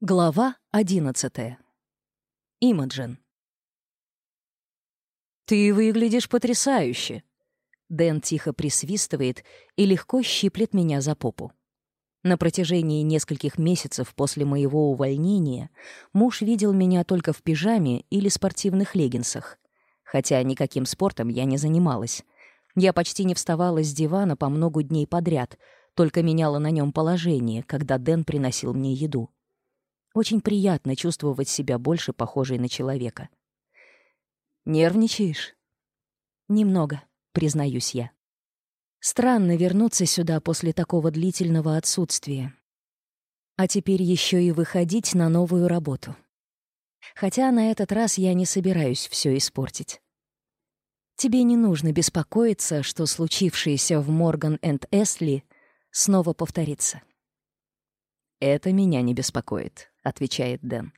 Глава 11. Имаджин. «Ты выглядишь потрясающе!» Дэн тихо присвистывает и легко щиплет меня за попу. На протяжении нескольких месяцев после моего увольнения муж видел меня только в пижаме или спортивных леггинсах. Хотя никаким спортом я не занималась. Я почти не вставала с дивана по много дней подряд, только меняла на нем положение, когда Дэн приносил мне еду. Очень приятно чувствовать себя больше похожей на человека. «Нервничаешь?» «Немного», — признаюсь я. Странно вернуться сюда после такого длительного отсутствия. А теперь еще и выходить на новую работу. Хотя на этот раз я не собираюсь все испортить. Тебе не нужно беспокоиться, что случившееся в Морган энд Эсли снова повторится. Это меня не беспокоит. — отвечает Дэн.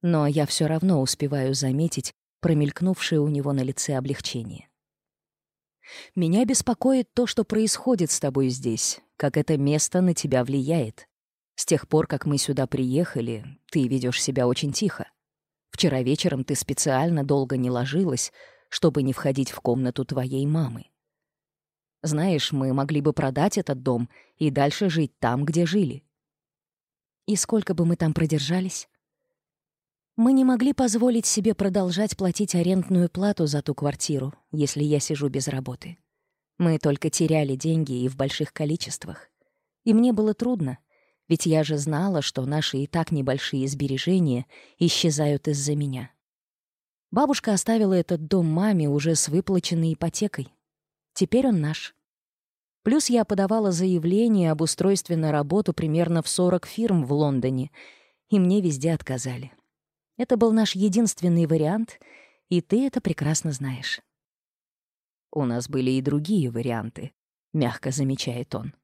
Но я все равно успеваю заметить промелькнувшее у него на лице облегчение. «Меня беспокоит то, что происходит с тобой здесь, как это место на тебя влияет. С тех пор, как мы сюда приехали, ты ведешь себя очень тихо. Вчера вечером ты специально долго не ложилась, чтобы не входить в комнату твоей мамы. Знаешь, мы могли бы продать этот дом и дальше жить там, где жили и сколько бы мы там продержались? Мы не могли позволить себе продолжать платить арендную плату за ту квартиру, если я сижу без работы. Мы только теряли деньги и в больших количествах. И мне было трудно, ведь я же знала, что наши и так небольшие сбережения исчезают из-за меня. Бабушка оставила этот дом маме уже с выплаченной ипотекой. Теперь он наш. Плюс я подавала заявление об устройстве на работу примерно в 40 фирм в Лондоне, и мне везде отказали. Это был наш единственный вариант, и ты это прекрасно знаешь. У нас были и другие варианты, мягко замечает он.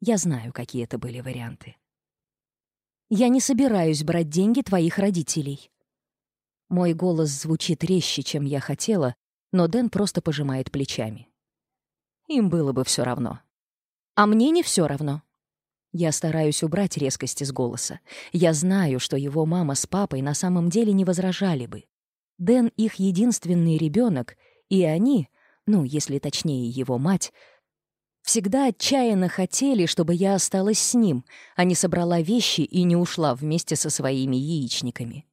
Я знаю, какие это были варианты. Я не собираюсь брать деньги твоих родителей. Мой голос звучит резче, чем я хотела, но Дэн просто пожимает плечами им было бы все равно. А мне не все равно. Я стараюсь убрать резкость из голоса. Я знаю, что его мама с папой на самом деле не возражали бы. Дэн — их единственный ребенок, и они, ну, если точнее, его мать, всегда отчаянно хотели, чтобы я осталась с ним, а не собрала вещи и не ушла вместе со своими яичниками.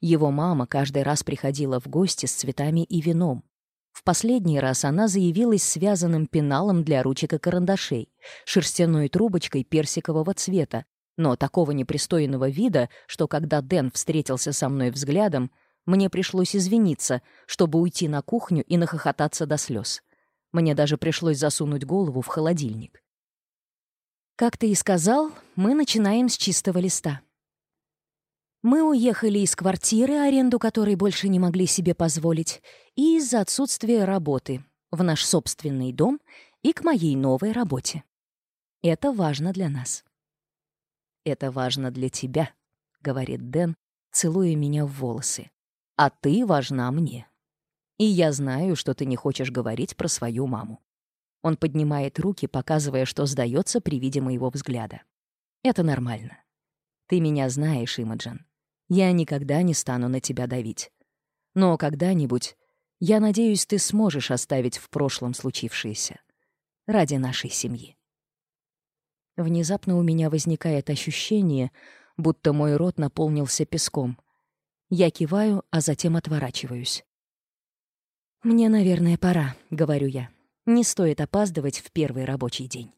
Его мама каждый раз приходила в гости с цветами и вином. В последний раз она заявилась связанным пеналом для ручек и карандашей, шерстяной трубочкой персикового цвета, но такого непристойного вида, что когда Дэн встретился со мной взглядом, мне пришлось извиниться, чтобы уйти на кухню и нахохотаться до слез. Мне даже пришлось засунуть голову в холодильник. Как ты и сказал, мы начинаем с чистого листа. Мы уехали из квартиры, аренду которой больше не могли себе позволить, и из-за отсутствия работы в наш собственный дом и к моей новой работе. Это важно для нас. «Это важно для тебя», — говорит Дэн, целуя меня в волосы. «А ты важна мне. И я знаю, что ты не хочешь говорить про свою маму». Он поднимает руки, показывая, что сдается при виде моего взгляда. «Это нормально. Ты меня знаешь, Имаджин я никогда не стану на тебя давить. Но когда-нибудь, я надеюсь, ты сможешь оставить в прошлом случившееся. Ради нашей семьи. Внезапно у меня возникает ощущение, будто мой рот наполнился песком. Я киваю, а затем отворачиваюсь. «Мне, наверное, пора», — говорю я. «Не стоит опаздывать в первый рабочий день».